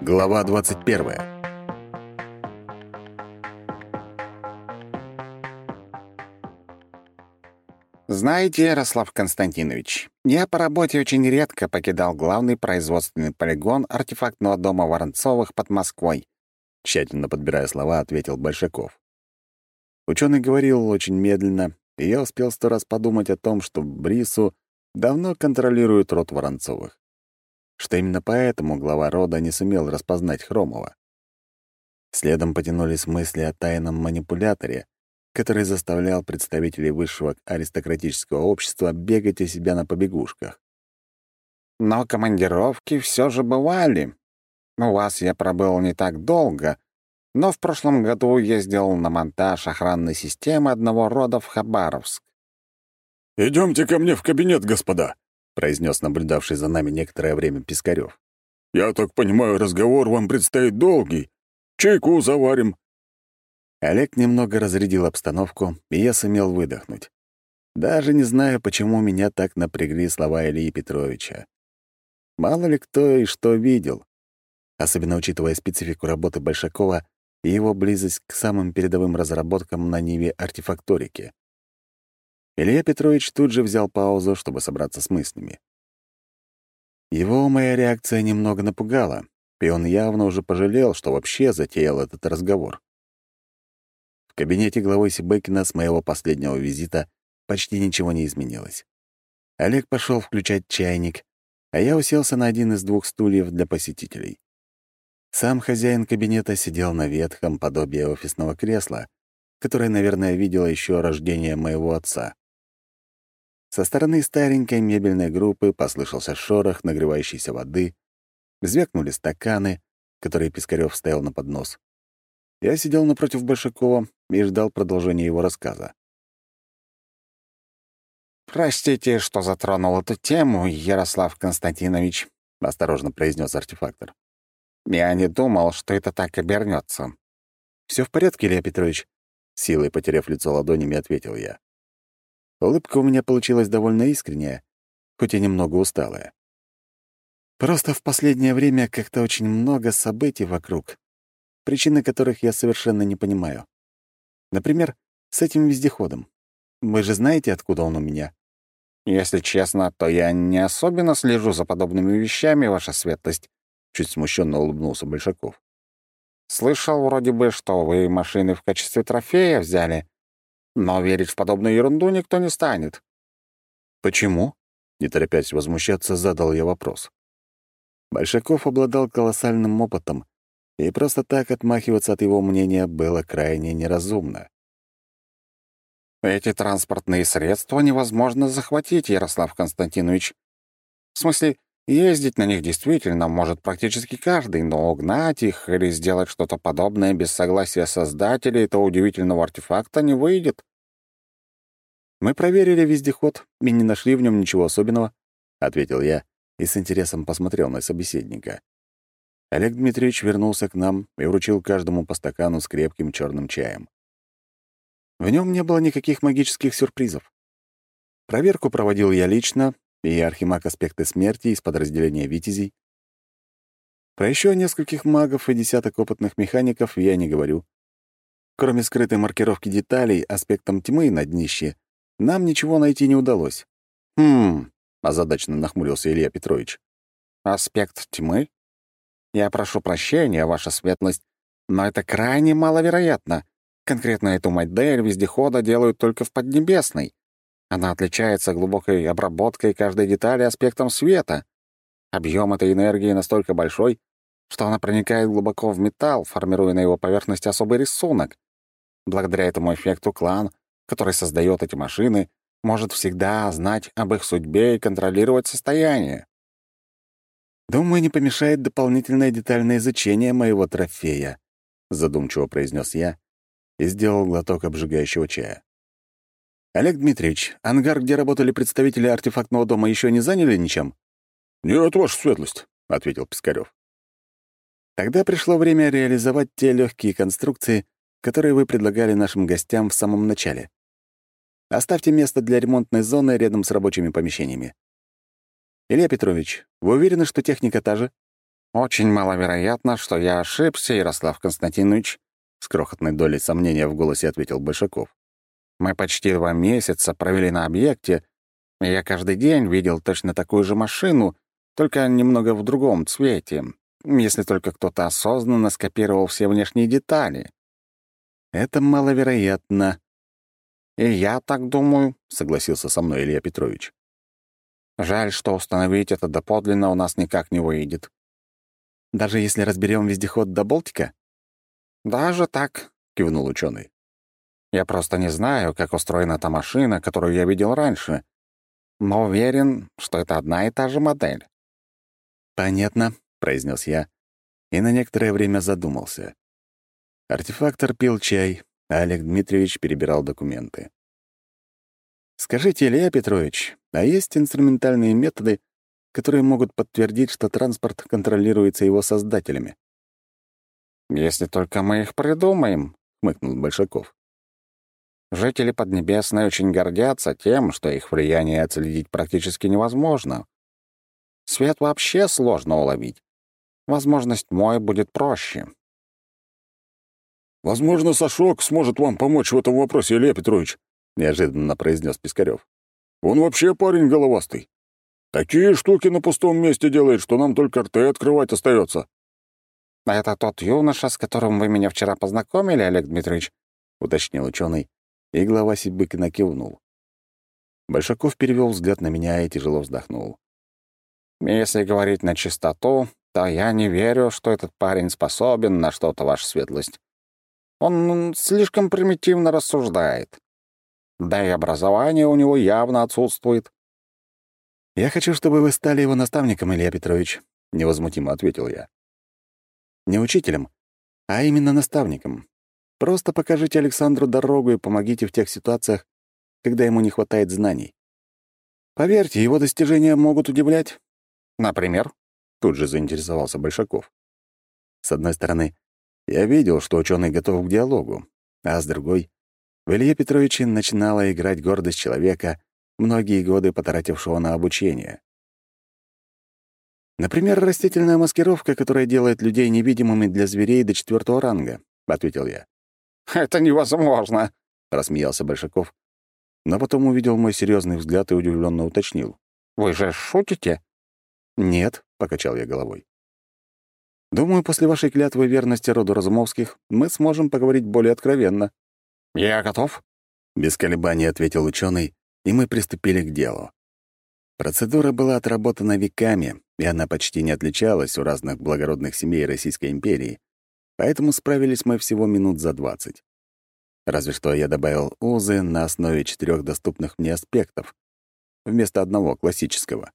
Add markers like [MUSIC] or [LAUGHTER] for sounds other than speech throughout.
Глава 21. Знаете, Ярослав Константинович, я по работе очень редко покидал главный производственный полигон артефактного дома Воронцовых под Москвой. Тщательно подбирая слова, ответил Большаков. Ученый говорил очень медленно, и я успел сто раз подумать о том, что Брису давно контролирует род Воронцовых. Что именно поэтому глава рода не сумел распознать Хромова. Следом потянулись мысли о тайном манипуляторе, который заставлял представителей высшего аристократического общества бегать у себя на побегушках. Но командировки все же бывали. У вас я пробыл не так долго, но в прошлом году ездил на монтаж охранной системы одного рода в Хабаровск. Идемте ко мне в кабинет, господа», — произнес наблюдавший за нами некоторое время Пискарев. «Я так понимаю, разговор вам предстоит долгий. Чайку заварим». Олег немного разрядил обстановку, и я сумел выдохнуть. Даже не знаю, почему меня так напрягли слова Ильи Петровича. Мало ли кто и что видел. Особенно учитывая специфику работы Большакова и его близость к самым передовым разработкам на ниве артефакторики. Илья Петрович тут же взял паузу, чтобы собраться с мыслями. Его моя реакция немного напугала, и он явно уже пожалел, что вообще затеял этот разговор кабинете главы Сибекина с моего последнего визита почти ничего не изменилось. Олег пошел включать чайник, а я уселся на один из двух стульев для посетителей. Сам хозяин кабинета сидел на ветхом подобии офисного кресла, которое, наверное, видело еще рождение моего отца. Со стороны старенькой мебельной группы послышался шорох нагревающейся воды, звякнули стаканы, которые Пискарев ставил на поднос. Я сидел напротив Большакова и ждал продолжения его рассказа. «Простите, что затронул эту тему, Ярослав Константинович», — осторожно произнес артефактор. «Я не думал, что это так обернется. Все в порядке, Илья Петрович?» Силой потеряв лицо ладонями, ответил я. Улыбка у меня получилась довольно искренняя, хоть и немного усталая. Просто в последнее время как-то очень много событий вокруг, причины которых я совершенно не понимаю. Например, с этим вездеходом. Вы же знаете, откуда он у меня? Если честно, то я не особенно слежу за подобными вещами, ваша светлость, чуть смущенно улыбнулся Большаков. Слышал вроде бы, что вы машины в качестве трофея взяли, но верить в подобную ерунду никто не станет. Почему? Не торопясь возмущаться, задал я вопрос. Большаков обладал колоссальным опытом и просто так отмахиваться от его мнения было крайне неразумно. «Эти транспортные средства невозможно захватить, Ярослав Константинович. В смысле, ездить на них действительно может практически каждый, но угнать их или сделать что-то подобное без согласия создателей этого удивительного артефакта не выйдет». «Мы проверили вездеход и не нашли в нем ничего особенного», — ответил я и с интересом посмотрел на собеседника. Олег Дмитриевич вернулся к нам и вручил каждому по стакану с крепким черным чаем. В нем не было никаких магических сюрпризов. Проверку проводил я лично, и архимаг аспекты смерти из подразделения «Витязей». Про еще нескольких магов и десяток опытных механиков я не говорю. Кроме скрытой маркировки деталей аспектом тьмы на днище, нам ничего найти не удалось. «Хм...» — озадаченно нахмурился Илья Петрович. «Аспект тьмы? Я прошу прощения, ваша светлость, но это крайне маловероятно. Конкретно эту модель вездехода делают только в Поднебесной. Она отличается глубокой обработкой каждой детали аспектом света. Объем этой энергии настолько большой, что она проникает глубоко в металл, формируя на его поверхности особый рисунок. Благодаря этому эффекту клан, который создает эти машины, может всегда знать об их судьбе и контролировать состояние. «Думаю, не помешает дополнительное детальное изучение моего трофея», — задумчиво произнес я и сделал глоток обжигающего чая. «Олег Дмитриевич, ангар, где работали представители артефактного дома, еще не заняли ничем?» «Нет, ваша светлость», — ответил Пискарев. «Тогда пришло время реализовать те легкие конструкции, которые вы предлагали нашим гостям в самом начале. Оставьте место для ремонтной зоны рядом с рабочими помещениями. Илья Петрович, вы уверены, что техника та же? «Очень маловероятно, что я ошибся, Ярослав Константинович», — с крохотной долей сомнения в голосе ответил Большаков. «Мы почти два месяца провели на объекте, и я каждый день видел точно такую же машину, только немного в другом цвете, если только кто-то осознанно скопировал все внешние детали». «Это маловероятно». «И я так думаю», — согласился со мной Илья Петрович. «Жаль, что установить это доподлинно у нас никак не выйдет». «Даже если разберем вездеход до Болтика?» «Даже так», — кивнул ученый. «Я просто не знаю, как устроена та машина, которую я видел раньше, но уверен, что это одна и та же модель». «Понятно», — произнес я, и на некоторое время задумался. Артефактор пил чай, а Олег Дмитриевич перебирал документы. «Скажите, Илья Петрович, а есть инструментальные методы, которые могут подтвердить, что транспорт контролируется его создателями?» «Если только мы их придумаем», — хмыкнул Большаков. «Жители Поднебесной очень гордятся тем, что их влияние отследить практически невозможно. Свет вообще сложно уловить. Возможность мой будет проще». «Возможно, Сашок сможет вам помочь в этом вопросе, Илья Петрович», — неожиданно произнес Пискарев. «Он вообще парень головастый. Такие штуки на пустом месте делает, что нам только рты открывать остается. «А это тот юноша, с которым вы меня вчера познакомили, Олег Дмитриевич?» — уточнил ученый, и глава Сибыкина кивнул. Большаков перевел взгляд на меня и тяжело вздохнул. «Если говорить на чистоту, то я не верю, что этот парень способен на что-то, ваша светлость. Он слишком примитивно рассуждает. Да и образование у него явно отсутствует». «Я хочу, чтобы вы стали его наставником, Илья Петрович», — невозмутимо ответил я. Не учителем, а именно наставником. Просто покажите Александру дорогу и помогите в тех ситуациях, когда ему не хватает знаний. Поверьте, его достижения могут удивлять. Например? Тут же заинтересовался Большаков. С одной стороны, я видел, что ученый готов к диалогу, а с другой, в Илье Петровиче начинала играть гордость человека, многие годы потратившего на обучение. Например, растительная маскировка, которая делает людей невидимыми для зверей до четвертого ранга, ответил я. Это невозможно, рассмеялся Большаков, но потом увидел мой серьезный взгляд и удивленно уточнил. Вы же шутите? Нет, покачал я головой. Думаю, после вашей клятвы верности роду Разумовских мы сможем поговорить более откровенно. Я готов, без колебаний ответил ученый, и мы приступили к делу. Процедура была отработана веками, и она почти не отличалась у разных благородных семей Российской империи, поэтому справились мы всего минут за двадцать. Разве что я добавил узы на основе четырех доступных мне аспектов, вместо одного классического.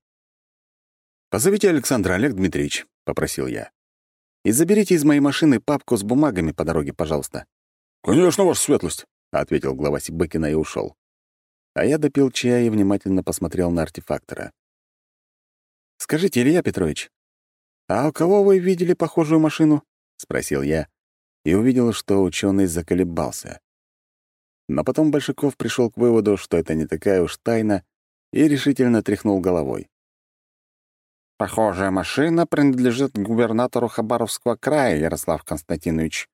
«Позовите Александра, Олег Дмитриевич», — попросил я. «И заберите из моей машины папку с бумагами по дороге, пожалуйста». «Конечно, ваша светлость», — ответил глава Сибыкина и ушел а я допил чай и внимательно посмотрел на артефактора. «Скажите, Илья Петрович, а у кого вы видели похожую машину?» — спросил я и увидел, что ученый заколебался. Но потом Большаков пришел к выводу, что это не такая уж тайна, и решительно тряхнул головой. «Похожая машина принадлежит губернатору Хабаровского края, Ярослав Константинович.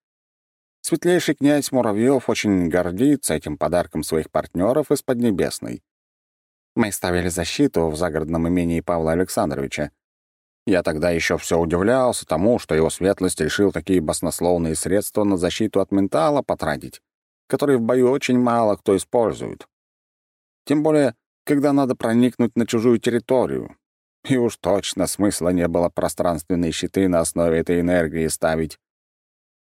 Светлейший князь Муравьев очень гордится этим подарком своих партнеров из Поднебесной. Мы ставили защиту в загородном имении Павла Александровича. Я тогда еще все удивлялся тому, что его светлость решил такие баснословные средства на защиту от ментала потратить, которые в бою очень мало кто использует. Тем более, когда надо проникнуть на чужую территорию. И уж точно смысла не было пространственные щиты на основе этой энергии ставить.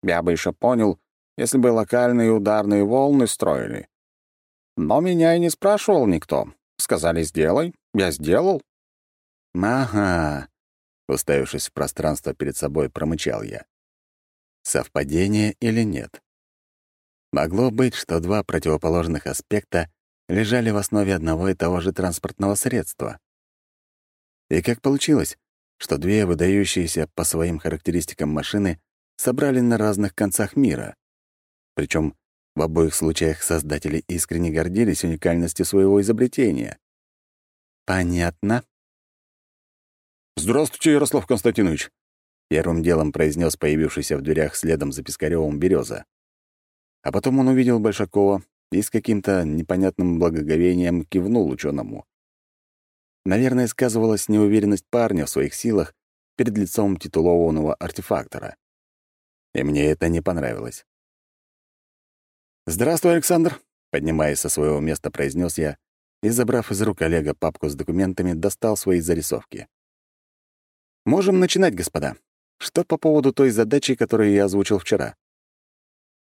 Я бы еще понял, если бы локальные ударные волны строили. Но меня и не спрашивал никто. Сказали «сделай», я сделал. «Ага», — уставившись в пространство перед собой, промычал я. Совпадение или нет? Могло быть, что два противоположных аспекта лежали в основе одного и того же транспортного средства. И как получилось, что две выдающиеся по своим характеристикам машины собрали на разных концах мира. Причем в обоих случаях создатели искренне гордились уникальностью своего изобретения. Понятно. «Здравствуйте, Ярослав Константинович. Первым делом произнес появившийся в дверях следом за Пискаревым береза. А потом он увидел Большакова и с каким-то непонятным благоговением кивнул ученому. Наверное, сказывалась неуверенность парня в своих силах перед лицом титулованного артефактора. И мне это не понравилось. «Здравствуй, Александр», — поднимаясь со своего места, произнес я и, забрав из рук Олега папку с документами, достал свои зарисовки. «Можем начинать, господа. Что по поводу той задачи, которую я озвучил вчера?»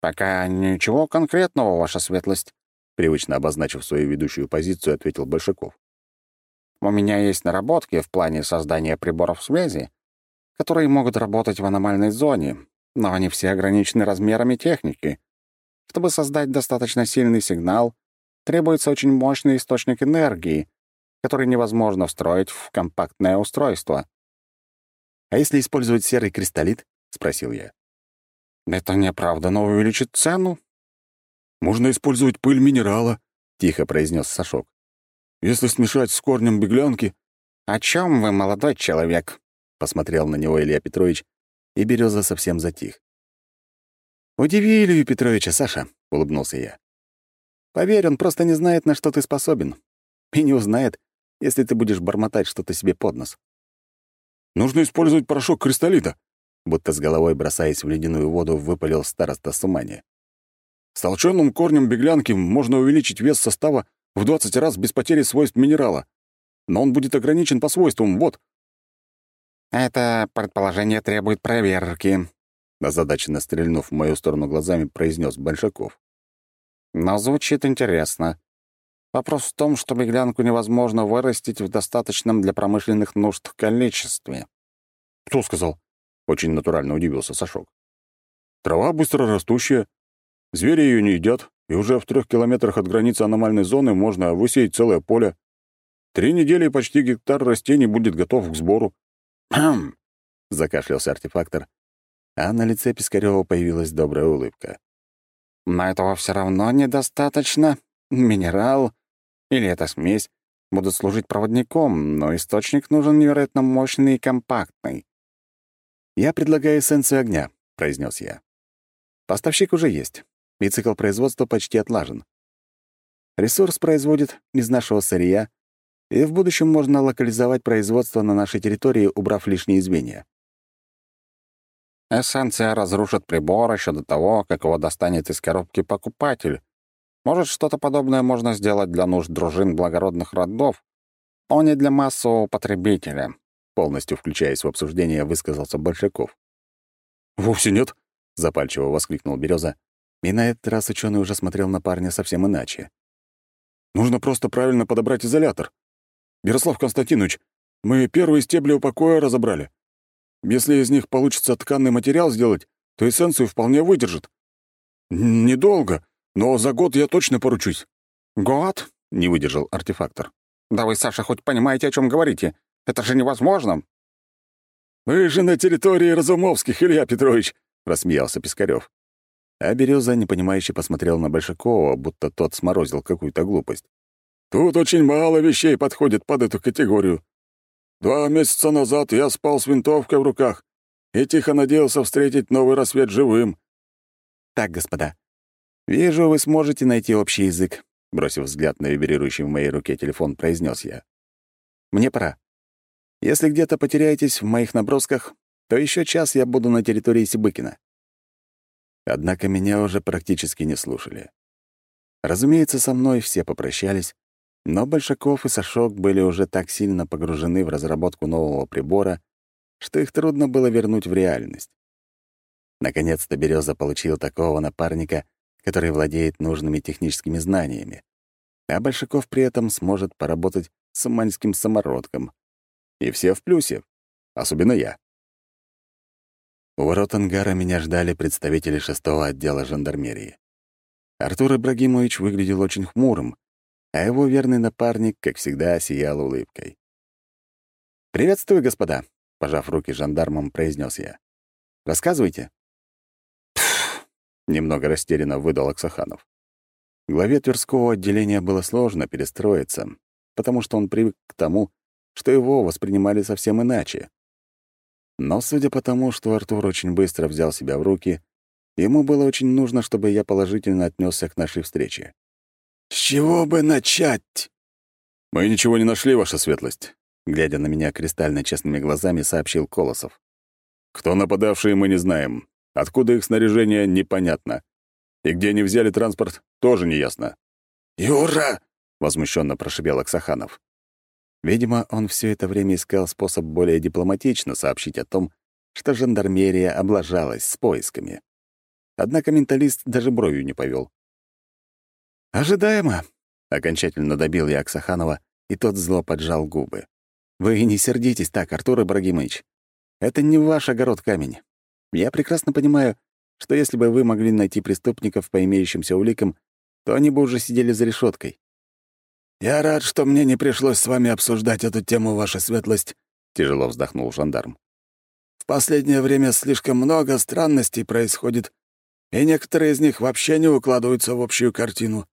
«Пока ничего конкретного, ваша светлость», — привычно обозначив свою ведущую позицию, ответил Большаков. «У меня есть наработки в плане создания приборов связи, которые могут работать в аномальной зоне, но они все ограничены размерами техники. Чтобы создать достаточно сильный сигнал, требуется очень мощный источник энергии, который невозможно встроить в компактное устройство». «А если использовать серый кристаллит?» — спросил я. «Это неправда, но увеличит цену». «Можно использовать пыль минерала», — тихо произнес Сашок. «Если смешать с корнем беглянки...» «О чем вы, молодой человек?» — посмотрел на него Илья Петрович, и Береза совсем затих. «Удиви Илью Петровича, Саша», — улыбнулся я. «Поверь, он просто не знает, на что ты способен. И не узнает, если ты будешь бормотать что-то себе под нос». «Нужно использовать порошок кристаллита», будто с головой бросаясь в ледяную воду, выпалил староста Сумани. «С толчёным корнем беглянки можно увеличить вес состава в 20 раз без потери свойств минерала. Но он будет ограничен по свойствам, вот». «Это предположение требует проверки», — озадаченно стрельнув в мою сторону глазами, произнес Большаков. «Но звучит интересно. Вопрос в том, что беглянку невозможно вырастить в достаточном для промышленных нужд количестве». «Кто сказал?» Очень натурально удивился Сашок. Трава быстро растущая. Звери ее не едят, и уже в трех километрах от границы аномальной зоны можно высеять целое поле. Три недели и почти гектар растений будет готов к сбору. «Хм!» [CLEARS THROAT] — закашлялся артефактор, а на лице Пискарева появилась добрая улыбка. «Но этого все равно недостаточно. Минерал или эта смесь будут служить проводником, но источник нужен невероятно мощный и компактный. «Я предлагаю эссенцию огня», — произнес я. «Поставщик уже есть, и цикл производства почти отлажен. Ресурс производит из нашего сырья, и в будущем можно локализовать производство на нашей территории, убрав лишние звенья». «Эссенция разрушит прибор еще до того, как его достанет из коробки покупатель. Может, что-то подобное можно сделать для нужд дружин благородных родов, но не для массового потребителя полностью включаясь в обсуждение, высказался Большаков. «Вовсе нет», — запальчиво воскликнул Береза. И на этот раз ученый уже смотрел на парня совсем иначе. «Нужно просто правильно подобрать изолятор. Ярослав Константинович, мы первые стебли у покоя разобрали. Если из них получится тканный материал сделать, то эссенцию вполне выдержит. Недолго, но за год я точно поручусь». «Год?» — не выдержал артефактор. «Да вы, Саша, хоть понимаете, о чем говорите? Это же невозможно!» «Вы же на территории Разумовских, Илья Петрович!» — рассмеялся Пискарев. А Береза непонимающе посмотрел на Большакова, будто тот сморозил какую-то глупость. «Тут очень мало вещей подходит под эту категорию. Два месяца назад я спал с винтовкой в руках и тихо надеялся встретить новый рассвет живым». «Так, господа, вижу, вы сможете найти общий язык», — бросив взгляд на вибрирующий в моей руке телефон, произнес я. «Мне пора. Если где-то потеряетесь в моих набросках, то еще час я буду на территории Сибыкина». Однако меня уже практически не слушали. Разумеется, со мной все попрощались, но Большаков и Сашок были уже так сильно погружены в разработку нового прибора, что их трудно было вернуть в реальность. Наконец-то Береза получил такого напарника, который владеет нужными техническими знаниями, а Большаков при этом сможет поработать с уманским самородком. И все в плюсе, особенно я. У ворот ангара меня ждали представители шестого отдела жандармерии. Артур Ибрагимович выглядел очень хмурым, а его верный напарник, как всегда, сиял улыбкой. «Приветствую, господа», — пожав руки жандармам, произнес я. «Рассказывайте». Немного растерянно выдал Аксаханов. Главе Тверского отделения было сложно перестроиться, потому что он привык к тому, что его воспринимали совсем иначе. Но судя по тому, что Артур очень быстро взял себя в руки, ему было очень нужно, чтобы я положительно отнесся к нашей встрече. «С чего бы начать?» «Мы ничего не нашли, ваша светлость», — глядя на меня кристально честными глазами, сообщил Колосов. «Кто нападавшие, мы не знаем. Откуда их снаряжение, непонятно. И где они взяли транспорт, тоже неясно». «Юра!» — возмущенно прошипел Аксаханов. Видимо, он все это время искал способ более дипломатично сообщить о том, что жандармерия облажалась с поисками. Однако менталист даже бровью не повел. «Ожидаемо», — окончательно добил я Аксаханова, и тот зло поджал губы. «Вы не сердитесь так, Артур Ибрагимович. Это не ваш огород камень. Я прекрасно понимаю, что если бы вы могли найти преступников по имеющимся уликам, то они бы уже сидели за решеткой. «Я рад, что мне не пришлось с вами обсуждать эту тему, ваша светлость», — тяжело вздохнул жандарм. «В последнее время слишком много странностей происходит, и некоторые из них вообще не укладываются в общую картину».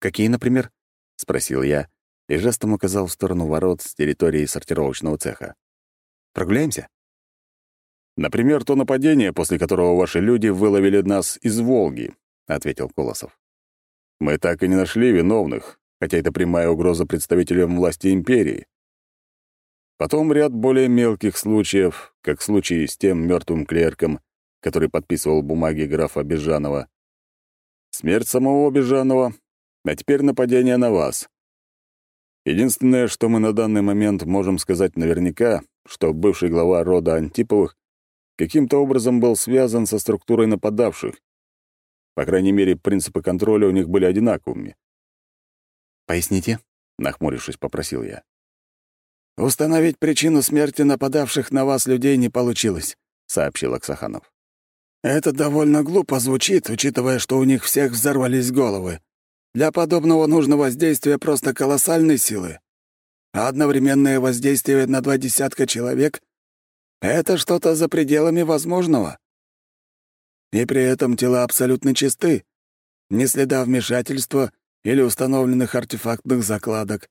«Какие, например?» — спросил я и жестом указал в сторону ворот с территории сортировочного цеха. «Прогуляемся?» «Например, то нападение, после которого ваши люди выловили нас из Волги», — ответил Колосов. «Мы так и не нашли виновных, хотя это прямая угроза представителям власти империи. Потом ряд более мелких случаев, как случай с тем мертвым клерком, который подписывал бумаги графа Бежанова. Смерть самого Бежанова, а теперь нападение на вас. Единственное, что мы на данный момент можем сказать наверняка, что бывший глава рода Антиповых каким-то образом был связан со структурой нападавших. По крайней мере, принципы контроля у них были одинаковыми. «Поясните?» — нахмурившись, попросил я. «Установить причину смерти нападавших на вас людей не получилось», — сообщил Аксаханов. «Это довольно глупо звучит, учитывая, что у них всех взорвались головы. Для подобного нужно воздействие просто колоссальной силы. А одновременное воздействие на два десятка человек — это что-то за пределами возможного. И при этом тела абсолютно чисты, ни следа вмешательства или установленных артефактных закладок.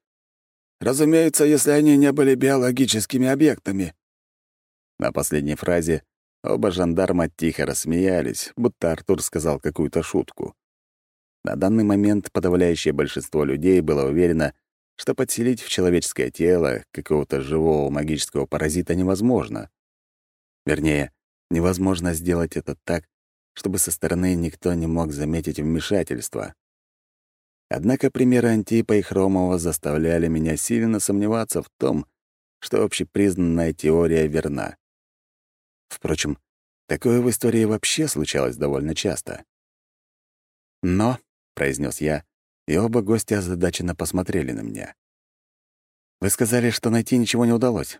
Разумеется, если они не были биологическими объектами. На последней фразе оба жандарма тихо рассмеялись, будто Артур сказал какую-то шутку. На данный момент подавляющее большинство людей было уверено, что подселить в человеческое тело какого-то живого магического паразита невозможно. Вернее, невозможно сделать это так, чтобы со стороны никто не мог заметить вмешательство. Однако примеры Антипа и Хромова заставляли меня сильно сомневаться в том, что общепризнанная теория верна. Впрочем, такое в истории вообще случалось довольно часто. «Но», — произнес я, и оба гостя озадаченно посмотрели на меня. «Вы сказали, что найти ничего не удалось.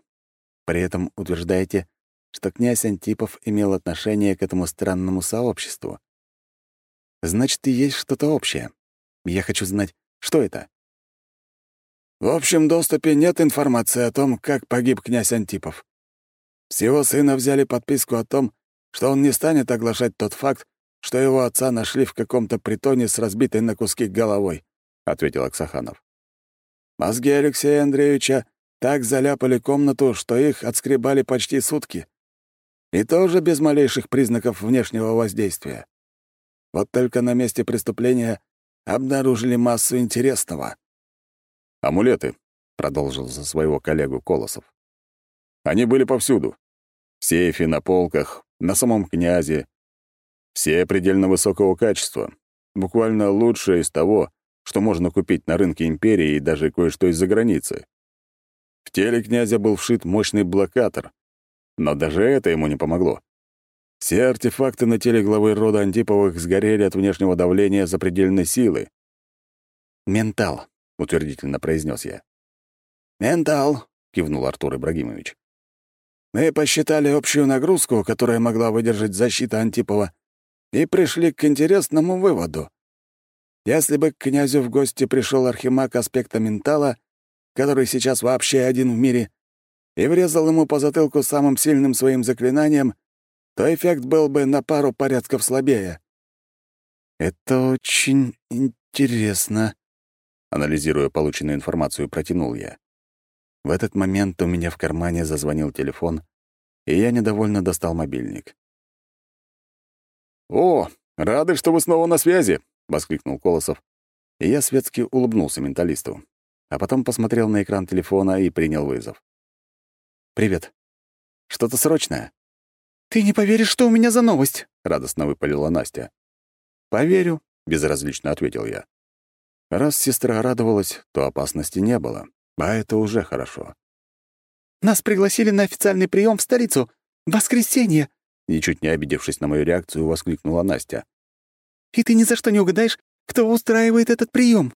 При этом утверждаете, что князь Антипов имел отношение к этому странному сообществу. Значит, и есть что-то общее. Я хочу знать, что это?» «В общем доступе нет информации о том, как погиб князь Антипов. С его сына взяли подписку о том, что он не станет оглашать тот факт, что его отца нашли в каком-то притоне с разбитой на куски головой», — ответил Аксаханов. «Мозги Алексея Андреевича так заляпали комнату, что их отскребали почти сутки. И тоже без малейших признаков внешнего воздействия. Вот только на месте преступления обнаружили массу интересного. «Амулеты», — продолжил за своего коллегу Колосов. «Они были повсюду. В сейфе, на полках, на самом князе. Все предельно высокого качества. Буквально лучшее из того, что можно купить на рынке империи и даже кое-что из-за границы. В теле князя был вшит мощный блокатор, но даже это ему не помогло. Все артефакты на теле главы рода Антиповых сгорели от внешнего давления запредельной силы. «Ментал», — утвердительно произнес я. «Ментал», — кивнул Артур Ибрагимович. «Мы посчитали общую нагрузку, которая могла выдержать защита Антипова, и пришли к интересному выводу. Если бы к князю в гости пришел архимаг аспекта ментала, который сейчас вообще один в мире, и врезал ему по затылку самым сильным своим заклинанием, то эффект был бы на пару порядков слабее. «Это очень интересно», — анализируя полученную информацию, протянул я. В этот момент у меня в кармане зазвонил телефон, и я недовольно достал мобильник. «О, рады, что вы снова на связи!» — воскликнул Колосов. И я светски улыбнулся менталисту, а потом посмотрел на экран телефона и принял вызов. «Привет. Что-то срочное?» «Ты не поверишь, что у меня за новость!» — радостно выпалила Настя. «Поверю», — безразлично ответил я. Раз сестра радовалась, то опасности не было, а это уже хорошо. «Нас пригласили на официальный прием в столицу. Воскресенье!» Ничуть не обидевшись на мою реакцию, воскликнула Настя. «И ты ни за что не угадаешь, кто устраивает этот прием.